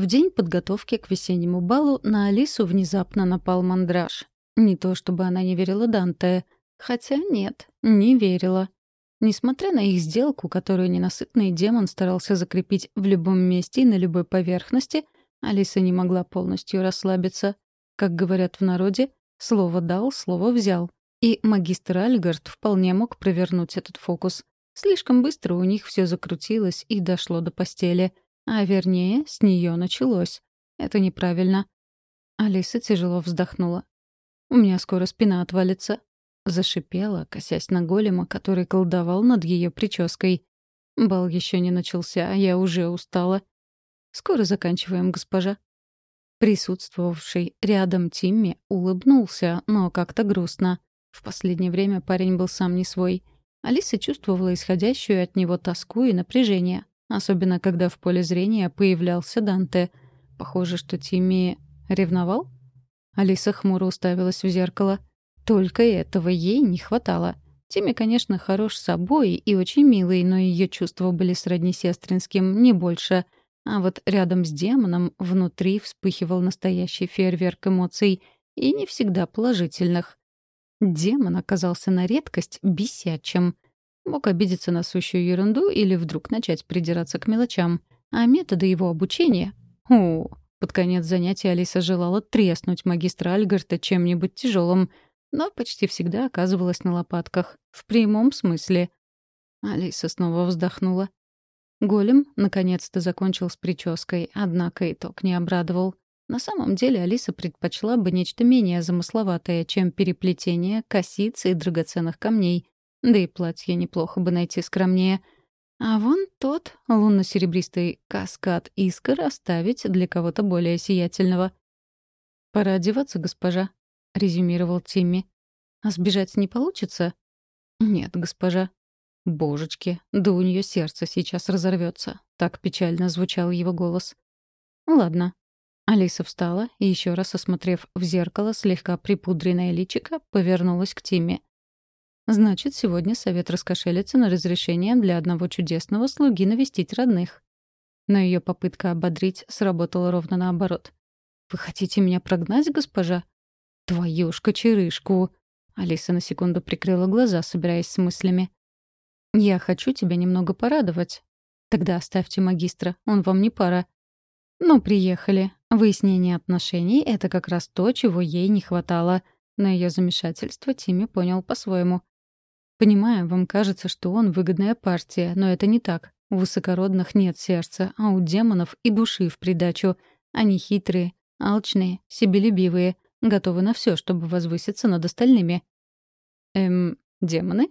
В день подготовки к весеннему балу на Алису внезапно напал мандраж. Не то чтобы она не верила Данте, хотя нет, не верила. Несмотря на их сделку, которую ненасытный демон старался закрепить в любом месте и на любой поверхности, Алиса не могла полностью расслабиться. Как говорят в народе, слово дал, слово взял. И магистр Альгард вполне мог провернуть этот фокус. Слишком быстро у них все закрутилось и дошло до постели. А вернее, с нее началось. Это неправильно. Алиса тяжело вздохнула. «У меня скоро спина отвалится», — зашипела, косясь на голема, который колдовал над ее прической. Бал еще не начался, а я уже устала. «Скоро заканчиваем, госпожа». Присутствовавший рядом Тимми улыбнулся, но как-то грустно. В последнее время парень был сам не свой. Алиса чувствовала исходящую от него тоску и напряжение, особенно когда в поле зрения появлялся Данте. Похоже, что Тимми ревновал? Алиса хмуро уставилась в зеркало. Только этого ей не хватало. Тимми, конечно, хорош собой и очень милый, но ее чувства были сродни сестринским, не больше. А вот рядом с демоном внутри вспыхивал настоящий фейерверк эмоций, и не всегда положительных. Демон оказался на редкость бесячим. Мог обидеться на сущую ерунду или вдруг начать придираться к мелочам. А методы его обучения... О, под конец занятия Алиса желала треснуть магистра Альгарта чем-нибудь тяжелым, но почти всегда оказывалась на лопатках. В прямом смысле. Алиса снова вздохнула. Голем наконец-то закончил с прической, однако итог не обрадовал. На самом деле Алиса предпочла бы нечто менее замысловатое, чем переплетение косиц и драгоценных камней. Да и платье неплохо бы найти скромнее. А вон тот лунно-серебристый каскад искр оставить для кого-то более сиятельного. «Пора одеваться, госпожа», — резюмировал Тимми. «А сбежать не получится?» «Нет, госпожа». «Божечки, да у нее сердце сейчас разорвется. Так печально звучал его голос. «Ладно, Алиса встала и, еще раз осмотрев в зеркало слегка припудренное личико, повернулась к Тиме. «Значит, сегодня совет раскошелится на разрешение для одного чудесного слуги навестить родных». Но ее попытка ободрить сработала ровно наоборот. «Вы хотите меня прогнать, госпожа?» «Твою ж кочерышку!» Алиса на секунду прикрыла глаза, собираясь с мыслями. «Я хочу тебя немного порадовать». «Тогда оставьте магистра, он вам не пара». «Ну, приехали. Выяснение отношений — это как раз то, чего ей не хватало. На ее замешательство Тимми понял по-своему. «Понимаю, вам кажется, что он выгодная партия, но это не так. У высокородных нет сердца, а у демонов и души в придачу. Они хитрые, алчные, себелюбивые, готовы на все, чтобы возвыситься над остальными». «Эм, демоны?»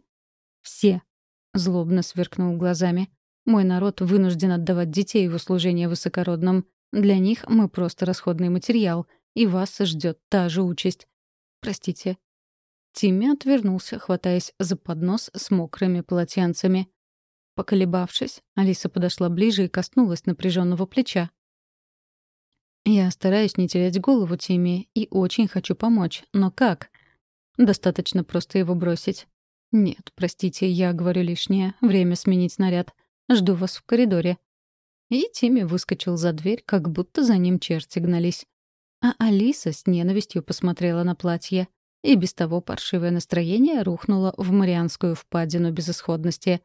«Все», — злобно сверкнул глазами. «Мой народ вынужден отдавать детей в услужение высокородным. Для них мы просто расходный материал, и вас ждет та же участь. Простите». Тимми отвернулся, хватаясь за поднос с мокрыми полотенцами. Поколебавшись, Алиса подошла ближе и коснулась напряженного плеча. «Я стараюсь не терять голову Тимми и очень хочу помочь. Но как? Достаточно просто его бросить. Нет, простите, я говорю лишнее. Время сменить наряд. Жду вас в коридоре. И Тимми выскочил за дверь, как будто за ним черти гнались. А Алиса с ненавистью посмотрела на платье. И без того паршивое настроение рухнуло в Марианскую впадину безысходности.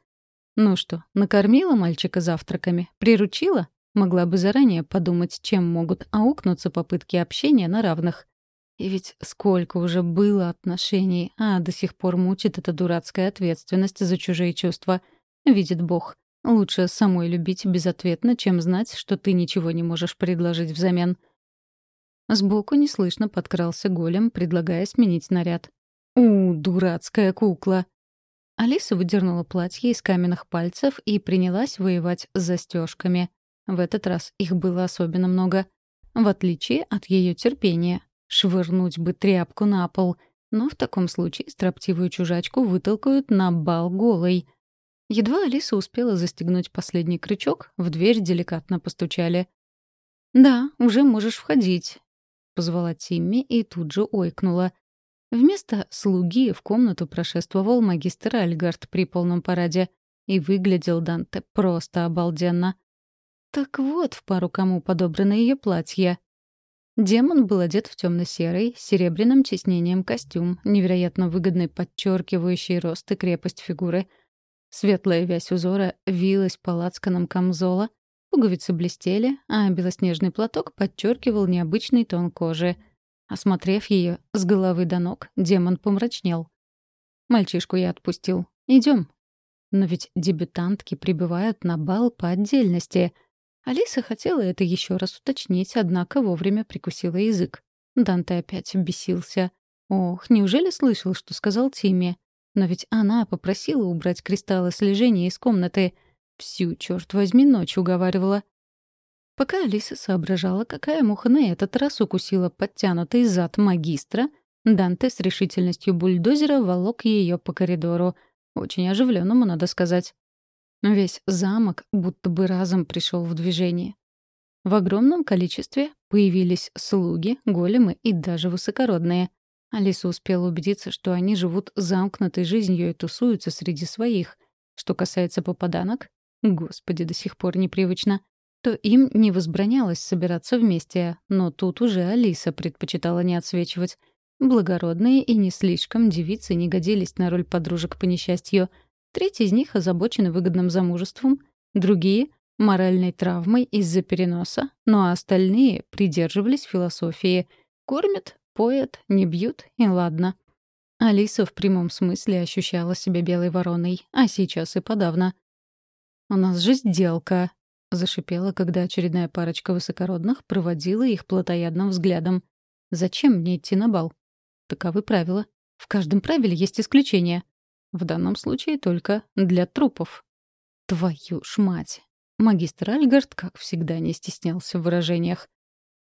Ну что, накормила мальчика завтраками? Приручила? Могла бы заранее подумать, чем могут аукнуться попытки общения на равных. И ведь сколько уже было отношений, а до сих пор мучит эта дурацкая ответственность за чужие чувства. Видит Бог. Лучше самой любить безответно, чем знать, что ты ничего не можешь предложить взамен. Сбоку неслышно подкрался голем, предлагая сменить наряд. «У, дурацкая кукла!» Алиса выдернула платье из каменных пальцев и принялась воевать с застежками. В этот раз их было особенно много. В отличие от ее терпения. Швырнуть бы тряпку на пол. Но в таком случае строптивую чужачку вытолкают на бал голой. Едва Алиса успела застегнуть последний крючок, в дверь деликатно постучали. «Да, уже можешь входить», — позвала Тимми и тут же ойкнула. Вместо слуги в комнату прошествовал магистр Альгард при полном параде. И выглядел Данте просто обалденно. Так вот, в пару кому подобрано ее платье. Демон был одет в темно-серый, с серебряным тиснением костюм, невероятно выгодный, подчеркивающий рост и крепость фигуры. Светлая вязь узора вилась по лацканам камзола, пуговицы блестели, а белоснежный платок подчеркивал необычный тон кожи. Осмотрев ее с головы до ног, демон помрачнел. «Мальчишку я отпустил. Идем. Но ведь дебютантки прибывают на бал по отдельности — Алиса хотела это еще раз уточнить, однако вовремя прикусила язык. Данте опять бесился. Ох, неужели слышал, что сказал Тиме? Но ведь она попросила убрать кристаллы слежения из комнаты. Всю, черт возьми, ночь уговаривала. Пока Алиса соображала, какая муха на этот раз укусила подтянутый зад магистра, Данте с решительностью бульдозера волок ее по коридору. Очень оживленному, надо сказать. Весь замок будто бы разом пришел в движение. В огромном количестве появились слуги, големы и даже высокородные. Алиса успела убедиться, что они живут замкнутой жизнью и тусуются среди своих. Что касается попаданок, господи, до сих пор непривычно, то им не возбранялось собираться вместе, но тут уже Алиса предпочитала не отсвечивать. Благородные и не слишком девицы не годились на роль подружек по несчастью — Треть из них озабочены выгодным замужеством, другие — моральной травмой из-за переноса, ну а остальные придерживались философии «кормят, поят, не бьют и ладно». Алиса в прямом смысле ощущала себя белой вороной, а сейчас и подавно. «У нас же сделка», — зашипела, когда очередная парочка высокородных проводила их плотоядным взглядом. «Зачем мне идти на бал?» Таковы правила. В каждом правиле есть исключение. В данном случае только для трупов. Твою ж мать! Магистр Альгард, как всегда, не стеснялся в выражениях.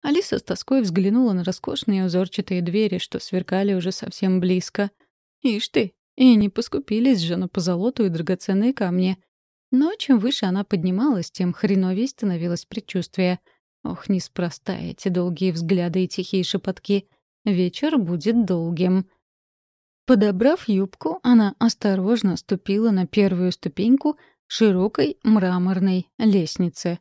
Алиса с тоской взглянула на роскошные узорчатые двери, что сверкали уже совсем близко. Ишь ты, и не поскупились же на позолоту и драгоценные камни. Но чем выше она поднималась, тем хреновее становилось предчувствие. Ох, неспроста эти долгие взгляды и тихие шепотки. Вечер будет долгим. Подобрав юбку, она осторожно ступила на первую ступеньку широкой мраморной лестницы.